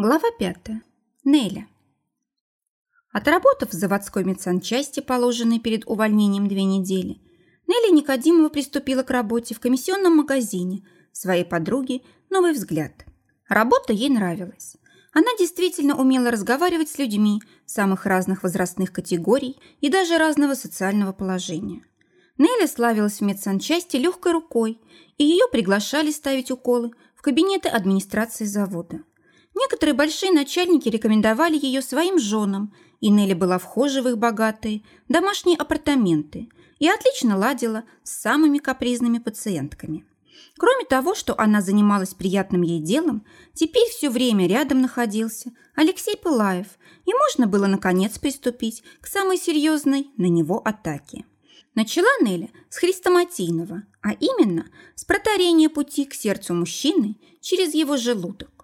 Глава пятая. Неля. Отработав в заводской медсанчасти, положенной перед увольнением две недели, Неля Никодимова приступила к работе в комиссионном магазине своей подруги «Новый взгляд». Работа ей нравилась. Она действительно умела разговаривать с людьми самых разных возрастных категорий и даже разного социального положения. Неля славилась в медсанчасти легкой рукой, и ее приглашали ставить уколы в кабинеты администрации завода. Некоторые большие начальники рекомендовали ее своим женам, и Нелли была вхожа в их богатые домашние апартаменты и отлично ладила с самыми капризными пациентками. Кроме того, что она занималась приятным ей делом, теперь все время рядом находился Алексей Пылаев, и можно было, наконец, приступить к самой серьезной на него атаке. Начала Неля с хрестоматийного, а именно с протарения пути к сердцу мужчины через его желудок.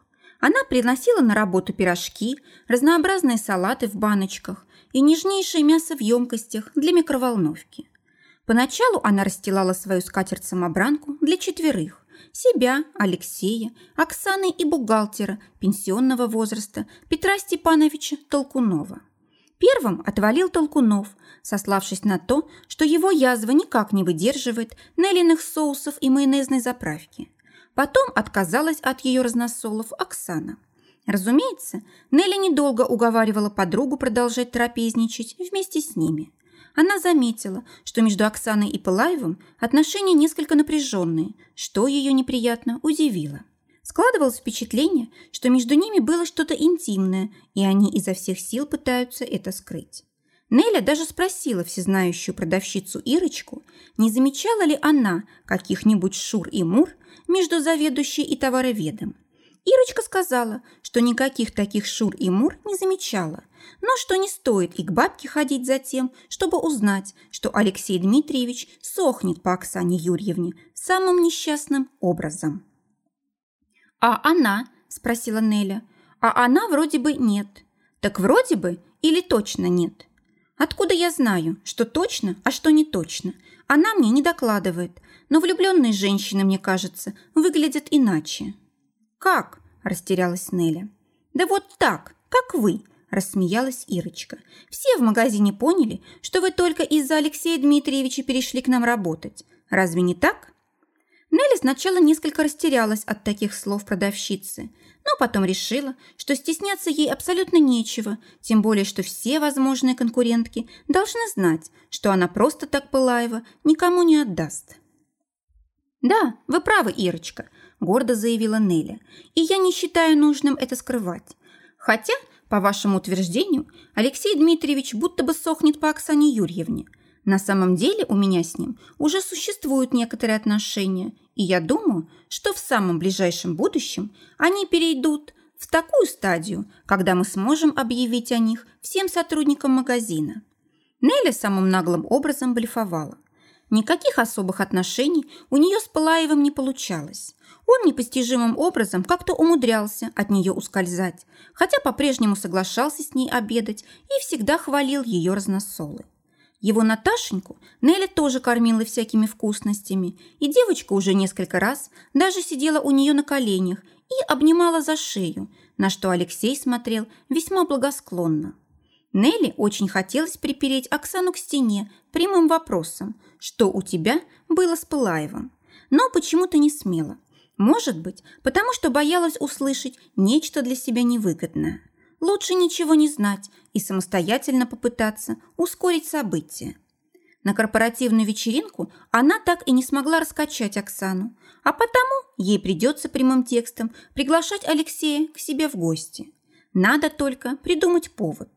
Она приносила на работу пирожки, разнообразные салаты в баночках и нежнейшее мясо в емкостях для микроволновки. Поначалу она расстилала свою скатерть-самобранку для четверых – себя, Алексея, Оксаны и бухгалтера пенсионного возраста Петра Степановича Толкунова. Первым отвалил Толкунов, сославшись на то, что его язва никак не выдерживает нелиных соусов и майонезной заправки. Потом отказалась от ее разносолов Оксана. Разумеется, Нелли недолго уговаривала подругу продолжать трапезничать вместе с ними. Она заметила, что между Оксаной и Пылаевым отношения несколько напряженные, что ее неприятно удивило. Складывалось впечатление, что между ними было что-то интимное, и они изо всех сил пытаются это скрыть. Неля даже спросила всезнающую продавщицу Ирочку, не замечала ли она каких-нибудь шур и мур между заведующей и товароведом. Ирочка сказала, что никаких таких шур и мур не замечала, но что не стоит и к бабке ходить за тем, чтобы узнать, что Алексей Дмитриевич сохнет по Оксане Юрьевне самым несчастным образом. «А она?» – спросила Неля. «А она вроде бы нет». «Так вроде бы или точно нет?» Откуда я знаю, что точно, а что не точно? Она мне не докладывает, но влюбленные женщины, мне кажется, выглядят иначе». «Как?» – растерялась Неля. «Да вот так, как вы», – рассмеялась Ирочка. «Все в магазине поняли, что вы только из-за Алексея Дмитриевича перешли к нам работать. Разве не так?» Нелли сначала несколько растерялась от таких слов продавщицы, но потом решила, что стесняться ей абсолютно нечего, тем более, что все возможные конкурентки должны знать, что она просто так Пылаева никому не отдаст. «Да, вы правы, Ирочка», – гордо заявила Неля, «и я не считаю нужным это скрывать. Хотя, по вашему утверждению, Алексей Дмитриевич будто бы сохнет по Оксане Юрьевне. На самом деле у меня с ним уже существуют некоторые отношения, и я думаю, что в самом ближайшем будущем они перейдут в такую стадию, когда мы сможем объявить о них всем сотрудникам магазина. Нелли самым наглым образом блефовала. Никаких особых отношений у нее с Пылаевым не получалось. Он непостижимым образом как-то умудрялся от нее ускользать, хотя по-прежнему соглашался с ней обедать и всегда хвалил ее разносолы. Его Наташеньку Нелли тоже кормила всякими вкусностями, и девочка уже несколько раз даже сидела у нее на коленях и обнимала за шею, на что Алексей смотрел весьма благосклонно. Нелли очень хотелось припереть Оксану к стене прямым вопросом, что у тебя было с Пылаевым, но почему-то не смела. Может быть, потому что боялась услышать нечто для себя невыгодное. Лучше ничего не знать и самостоятельно попытаться ускорить события. На корпоративную вечеринку она так и не смогла раскачать Оксану, а потому ей придется прямым текстом приглашать Алексея к себе в гости. Надо только придумать повод.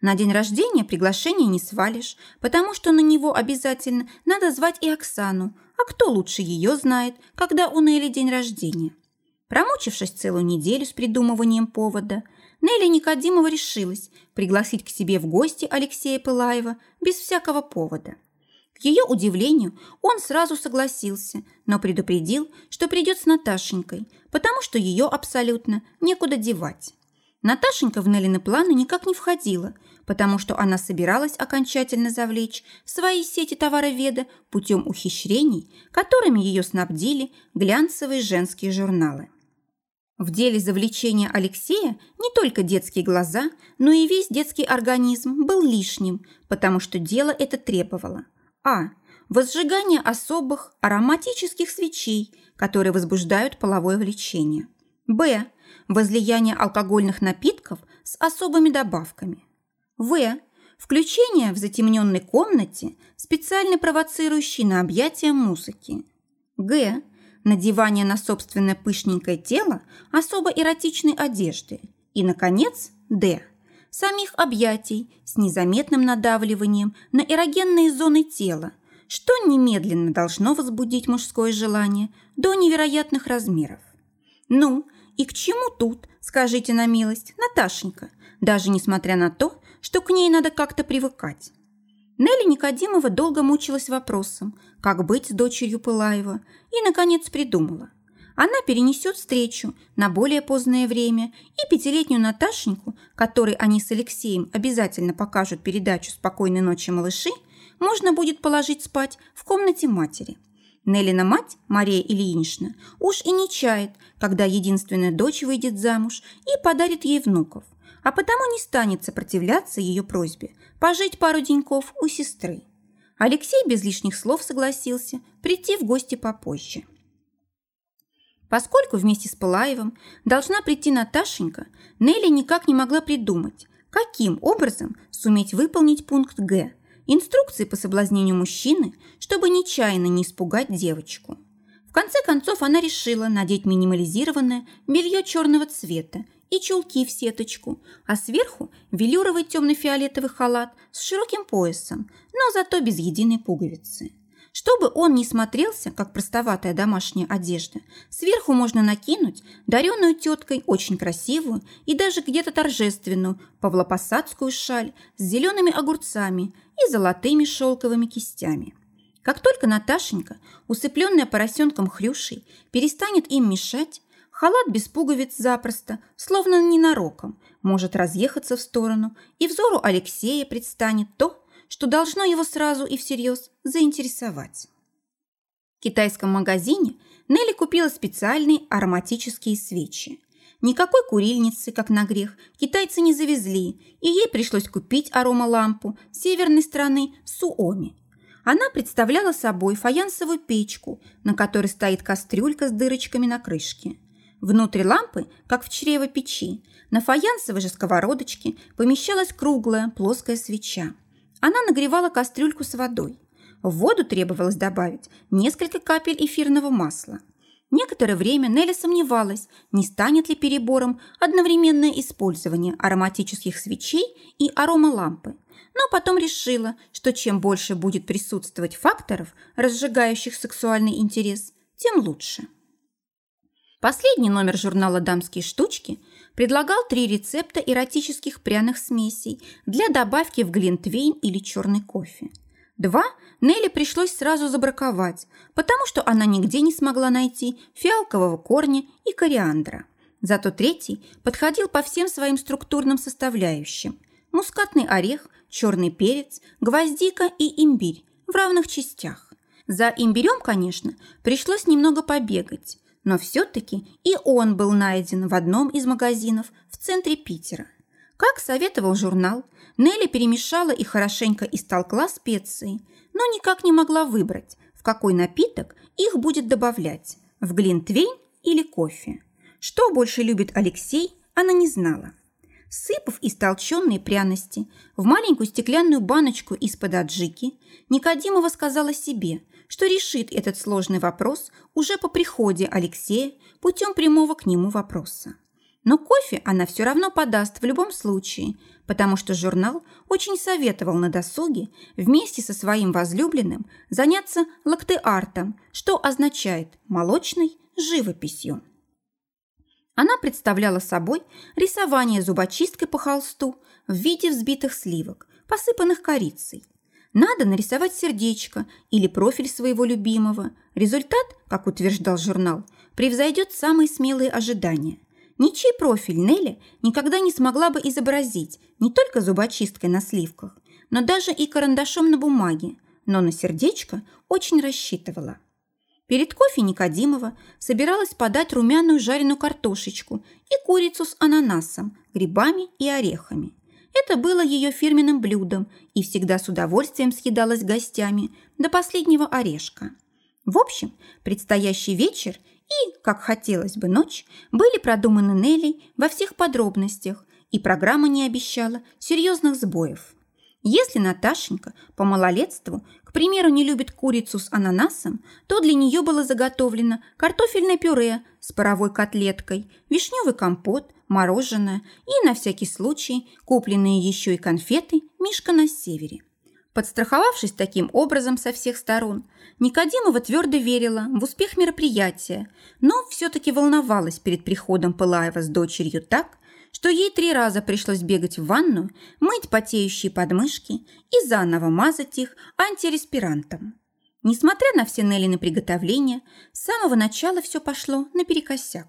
На день рождения приглашение не свалишь, потому что на него обязательно надо звать и Оксану, а кто лучше ее знает, когда у Нелли день рождения. Промучившись целую неделю с придумыванием повода, Нелли Никодимова решилась пригласить к себе в гости Алексея Пылаева без всякого повода. К ее удивлению, он сразу согласился, но предупредил, что придет с Наташенькой, потому что ее абсолютно некуда девать. Наташенька в Неллины планы никак не входила, потому что она собиралась окончательно завлечь в свои сети товароведа путем ухищрений, которыми ее снабдили глянцевые женские журналы. В деле завлечения Алексея не только детские глаза, но и весь детский организм был лишним, потому что дело это требовало. А. Возжигание особых ароматических свечей, которые возбуждают половое влечение. Б. Возлияние алкогольных напитков с особыми добавками. В. Включение в затемненной комнате, специально провоцирующей на объятия музыки. Г надевание на собственное пышненькое тело особо эротичной одежды. И, наконец, Д. Самих объятий с незаметным надавливанием на эрогенные зоны тела, что немедленно должно возбудить мужское желание до невероятных размеров. Ну, и к чему тут, скажите на милость, Наташенька, даже несмотря на то, что к ней надо как-то привыкать? Нелли Никодимова долго мучилась вопросом, как быть с дочерью Пылаева, и, наконец, придумала. Она перенесет встречу на более позднее время, и пятилетнюю Наташеньку, которой они с Алексеем обязательно покажут передачу «Спокойной ночи, малыши», можно будет положить спать в комнате матери. Неллина мать, Мария Ильинична, уж и не чает, когда единственная дочь выйдет замуж и подарит ей внуков а потому не станет сопротивляться ее просьбе пожить пару деньков у сестры. Алексей без лишних слов согласился прийти в гости попозже. Поскольку вместе с Пылаевым должна прийти Наташенька, Нелли никак не могла придумать, каким образом суметь выполнить пункт «Г» – инструкции по соблазнению мужчины, чтобы нечаянно не испугать девочку. В конце концов она решила надеть минимализированное белье черного цвета и чулки в сеточку, а сверху велюровый темно-фиолетовый халат с широким поясом, но зато без единой пуговицы. Чтобы он не смотрелся, как простоватая домашняя одежда, сверху можно накинуть дареную теткой очень красивую и даже где-то торжественную павлопосадскую шаль с зелеными огурцами и золотыми шелковыми кистями. Как только Наташенька, усыпленная поросенком Хрюшей, перестанет им мешать, Халат без пуговиц запросто, словно ненароком, может разъехаться в сторону, и взору Алексея предстанет то, что должно его сразу и всерьез заинтересовать. В китайском магазине Нелли купила специальные ароматические свечи. Никакой курильницы, как на грех, китайцы не завезли, и ей пришлось купить аромалампу северной страны Суоми. Она представляла собой фаянсовую печку, на которой стоит кастрюлька с дырочками на крышке. Внутри лампы, как в чрево печи, на фаянсовой же сковородочке помещалась круглая плоская свеча. Она нагревала кастрюльку с водой. В воду требовалось добавить несколько капель эфирного масла. Некоторое время Нелли сомневалась, не станет ли перебором одновременное использование ароматических свечей и аромалампы, но потом решила, что чем больше будет присутствовать факторов, разжигающих сексуальный интерес, тем лучше. Последний номер журнала «Дамские штучки» предлагал три рецепта эротических пряных смесей для добавки в глинтвейн или черный кофе. Два Нелли пришлось сразу забраковать, потому что она нигде не смогла найти фиалкового корня и кориандра. Зато третий подходил по всем своим структурным составляющим. Мускатный орех, черный перец, гвоздика и имбирь в равных частях. За имбирем, конечно, пришлось немного побегать но все-таки и он был найден в одном из магазинов в центре Питера. Как советовал журнал, Нелли перемешала и хорошенько истолкла специи, но никак не могла выбрать, в какой напиток их будет добавлять – в глинтвейн или кофе. Что больше любит Алексей, она не знала. Сыпав истолченные пряности в маленькую стеклянную баночку из-под аджики, Никодимова сказала себе, что решит этот сложный вопрос уже по приходе Алексея путем прямого к нему вопроса. Но кофе она все равно подаст в любом случае, потому что журнал очень советовал на досуге вместе со своим возлюбленным заняться лактеартом, что означает молочной живописью. Она представляла собой рисование зубочисткой по холсту в виде взбитых сливок, посыпанных корицей, надо нарисовать сердечко или профиль своего любимого. Результат, как утверждал журнал, превзойдет самые смелые ожидания. Ничей профиль Нелли никогда не смогла бы изобразить не только зубочисткой на сливках, но даже и карандашом на бумаге, но на сердечко очень рассчитывала. Перед кофе Никодимова собиралась подать румяную жареную картошечку и курицу с ананасом, грибами и орехами. Это было ее фирменным блюдом и всегда с удовольствием съедалось гостями до последнего орешка. В общем, предстоящий вечер и, как хотелось бы, ночь были продуманы Нелли во всех подробностях, и программа не обещала серьезных сбоев. Если Наташенька по малолетству, к примеру, не любит курицу с ананасом, то для нее было заготовлено картофельное пюре с паровой котлеткой, вишневый компот, мороженое и, на всякий случай, купленные еще и конфеты «Мишка на севере». Подстраховавшись таким образом со всех сторон, Никодимова твердо верила в успех мероприятия, но все-таки волновалась перед приходом Пылаева с дочерью так, что ей три раза пришлось бегать в ванну, мыть потеющие подмышки и заново мазать их антиреспирантом. Несмотря на все Неллины приготовления, с самого начала все пошло наперекосяк.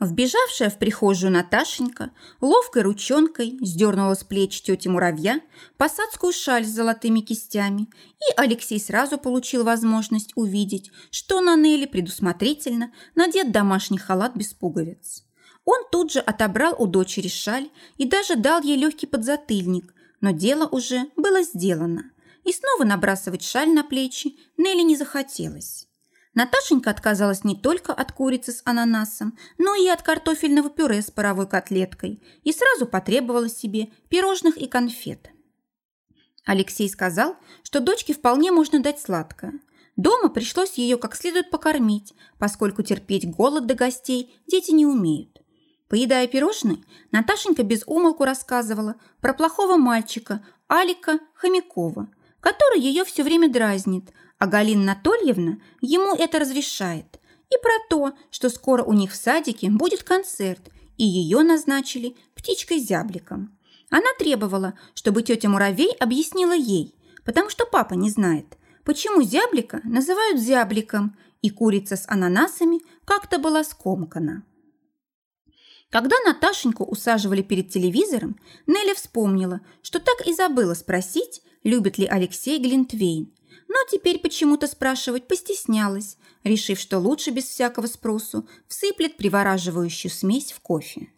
Вбежавшая в прихожую Наташенька ловкой ручонкой сдернула с плеч тети муравья посадскую шаль с золотыми кистями, и Алексей сразу получил возможность увидеть, что на Нелли предусмотрительно надет домашний халат без пуговиц. Он тут же отобрал у дочери шаль и даже дал ей легкий подзатыльник, но дело уже было сделано. И снова набрасывать шаль на плечи Нелли не захотелось. Наташенька отказалась не только от курицы с ананасом, но и от картофельного пюре с паровой котлеткой и сразу потребовала себе пирожных и конфет. Алексей сказал, что дочке вполне можно дать сладкое. Дома пришлось ее как следует покормить, поскольку терпеть голод до гостей дети не умеют. Поедая пирожные, Наташенька без умолку рассказывала про плохого мальчика Алика Хомякова, который ее все время дразнит, а Галина Анатольевна ему это разрешает, и про то, что скоро у них в садике будет концерт, и ее назначили птичкой-зябликом. Она требовала, чтобы тетя Муравей объяснила ей, потому что папа не знает, почему зяблика называют зябликом, и курица с ананасами как-то была скомкана. Когда Наташеньку усаживали перед телевизором, Нелли вспомнила, что так и забыла спросить, любит ли Алексей Глинтвейн. Но теперь почему-то спрашивать постеснялась, решив, что лучше без всякого спросу всыплет привораживающую смесь в кофе.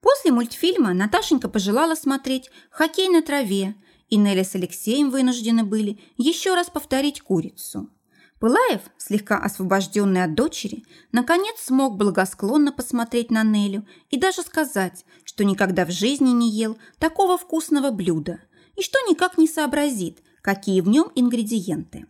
После мультфильма Наташенька пожелала смотреть «Хоккей на траве», и Нелли с Алексеем вынуждены были еще раз повторить «Курицу». Пылаев, слегка освобожденный от дочери, наконец смог благосклонно посмотреть на Нелю и даже сказать, что никогда в жизни не ел такого вкусного блюда и что никак не сообразит, какие в нем ингредиенты.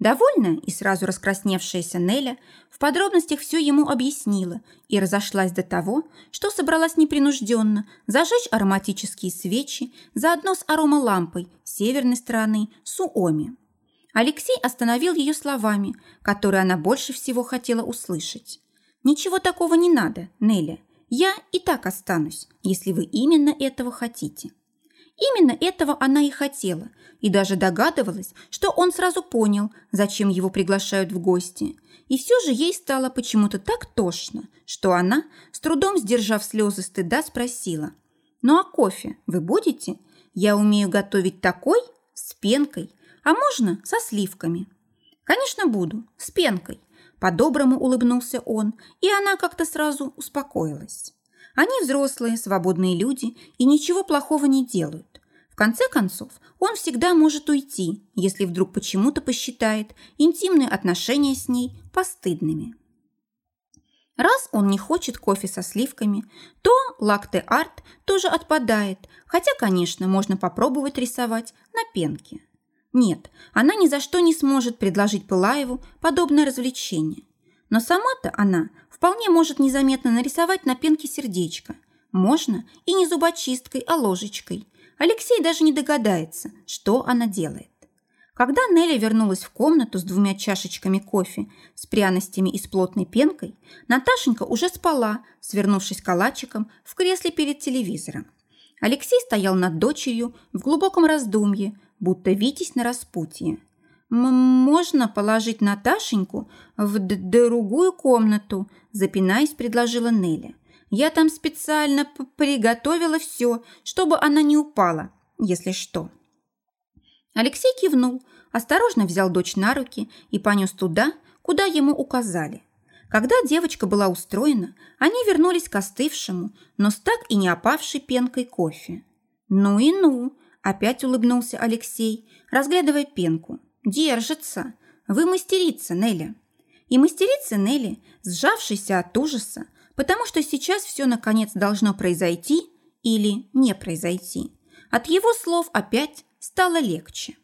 Довольная и сразу раскрасневшаяся Неля в подробностях все ему объяснила и разошлась до того, что собралась непринужденно зажечь ароматические свечи заодно с аромалампой северной стороны Суоми. Алексей остановил ее словами, которые она больше всего хотела услышать. «Ничего такого не надо, Неля. Я и так останусь, если вы именно этого хотите». Именно этого она и хотела, и даже догадывалась, что он сразу понял, зачем его приглашают в гости. И все же ей стало почему-то так тошно, что она, с трудом сдержав слезы стыда, спросила. «Ну а кофе вы будете? Я умею готовить такой, с пенкой, а можно со сливками. Конечно, буду, с пенкой. По-доброму улыбнулся он, и она как-то сразу успокоилась. Они взрослые, свободные люди и ничего плохого не делают. В конце концов, он всегда может уйти, если вдруг почему-то посчитает интимные отношения с ней постыдными. Раз он не хочет кофе со сливками, то лакте-арт тоже отпадает, хотя, конечно, можно попробовать рисовать на пенке. Нет, она ни за что не сможет предложить Пылаеву подобное развлечение. Но сама-то она вполне может незаметно нарисовать на пенке сердечко. Можно и не зубочисткой, а ложечкой. Алексей даже не догадается, что она делает. Когда Нелли вернулась в комнату с двумя чашечками кофе, с пряностями и с плотной пенкой, Наташенька уже спала, свернувшись калачиком в кресле перед телевизором. Алексей стоял над дочерью в глубоком раздумье, будто Витязь на распутье. «Можно положить Наташеньку в другую комнату», запинаясь, предложила Неля. «Я там специально приготовила все, чтобы она не упала, если что». Алексей кивнул, осторожно взял дочь на руки и понес туда, куда ему указали. Когда девочка была устроена, они вернулись к остывшему, но с так и не опавшей пенкой кофе. «Ну и ну!» – опять улыбнулся Алексей, разглядывая пенку. «Держится! Вы мастерица, Нелли!» И мастерица Нелли, сжавшаяся от ужаса, потому что сейчас все наконец должно произойти или не произойти. От его слов опять стало легче.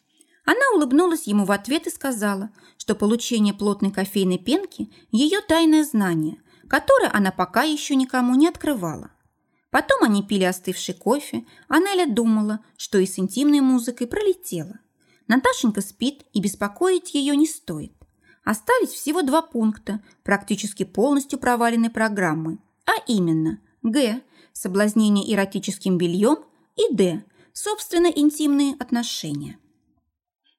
Она улыбнулась ему в ответ и сказала, что получение плотной кофейной пенки – ее тайное знание, которое она пока еще никому не открывала. Потом они пили остывший кофе, а Неля думала, что и с интимной музыкой пролетела. Наташенька спит, и беспокоить ее не стоит. Остались всего два пункта, практически полностью проваленной программы, а именно Г – соблазнение эротическим бельем и Д – собственно интимные отношения.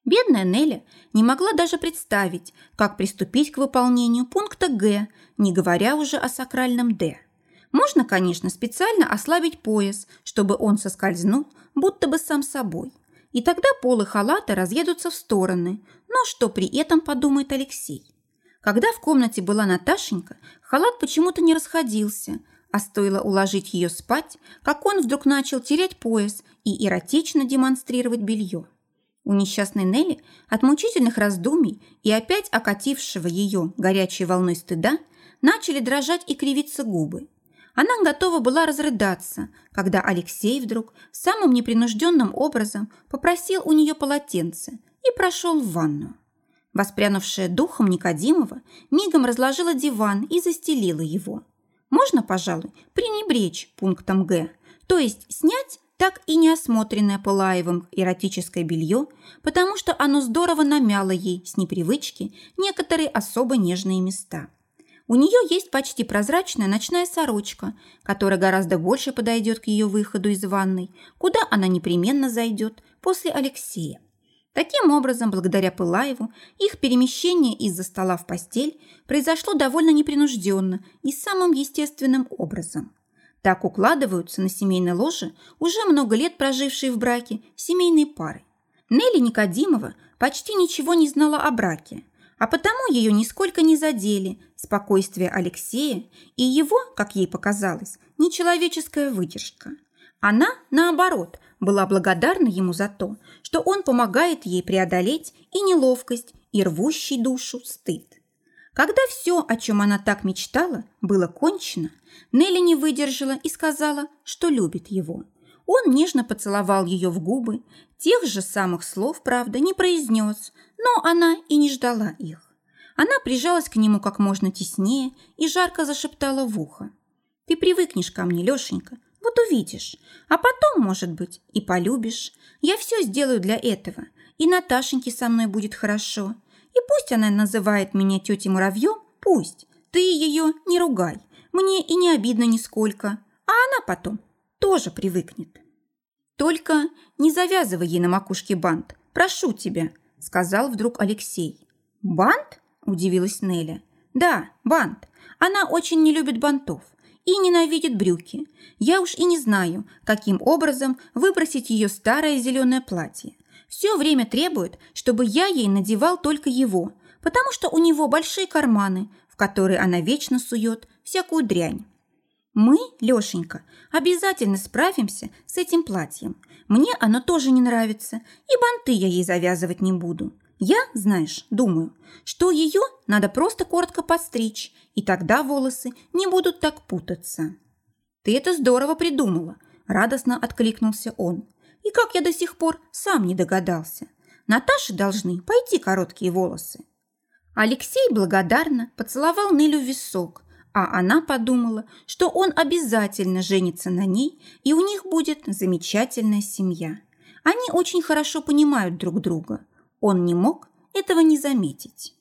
Бедная Неля не могла даже представить, как приступить к выполнению пункта Г, не говоря уже о сакральном Д. Можно, конечно, специально ослабить пояс, чтобы он соскользнул, будто бы сам собой. И тогда полы халата разъедутся в стороны. Но что при этом подумает Алексей? Когда в комнате была Наташенька, халат почему-то не расходился, а стоило уложить ее спать, как он вдруг начал терять пояс и эротично демонстрировать белье. У несчастной Нелли от мучительных раздумий и опять окатившего ее горячей волной стыда начали дрожать и кривиться губы. Она готова была разрыдаться, когда Алексей вдруг самым непринужденным образом попросил у нее полотенце и прошел в ванну. Воспрянувшая духом Никодимова мигом разложила диван и застелила его. Можно, пожалуй, пренебречь пунктом «Г», то есть снять так и неосмотренное Пылаевым эротическое белье, потому что оно здорово намяло ей с непривычки некоторые особо нежные места. У нее есть почти прозрачная ночная сорочка, которая гораздо больше подойдет к ее выходу из ванной, куда она непременно зайдет после Алексея. Таким образом, благодаря Пылаеву, их перемещение из-за стола в постель произошло довольно непринужденно и самым естественным образом. Так укладываются на семейной ложе уже много лет прожившие в браке семейные пары. Нелли Никодимова почти ничего не знала о браке, а потому ее нисколько не задели спокойствие Алексея и его, как ей показалось, нечеловеческая выдержка. Она, наоборот, была благодарна ему за то, что он помогает ей преодолеть и неловкость, и рвущий душу стыд. Когда все, о чем она так мечтала, было кончено, Нелли не выдержала и сказала, что любит его. Он нежно поцеловал ее в губы, тех же самых слов, правда, не произнес, но она и не ждала их. Она прижалась к нему как можно теснее и жарко зашептала в ухо. «Ты привыкнешь ко мне, Лешенька, вот увидишь. А потом, может быть, и полюбишь. Я все сделаю для этого. И Наташеньке со мной будет хорошо. И пусть она называет меня тетей Муравьем, пусть. Ты ее не ругай. Мне и не обидно нисколько. А она потом тоже привыкнет. Только не завязывай ей на макушке бант. Прошу тебя, сказал вдруг Алексей. Бант? Удивилась Неля. Да, бант. Она очень не любит бантов и ненавидит брюки. Я уж и не знаю, каким образом выбросить ее старое зеленое платье все время требует, чтобы я ей надевал только его, потому что у него большие карманы, в которые она вечно сует всякую дрянь. Мы, Лешенька, обязательно справимся с этим платьем. Мне оно тоже не нравится, и банты я ей завязывать не буду. Я, знаешь, думаю, что ее надо просто коротко подстричь, и тогда волосы не будут так путаться. Ты это здорово придумала, радостно откликнулся он. И как я до сих пор сам не догадался. Наташе должны пойти короткие волосы. Алексей благодарно поцеловал Нелю в висок, а она подумала, что он обязательно женится на ней, и у них будет замечательная семья. Они очень хорошо понимают друг друга. Он не мог этого не заметить.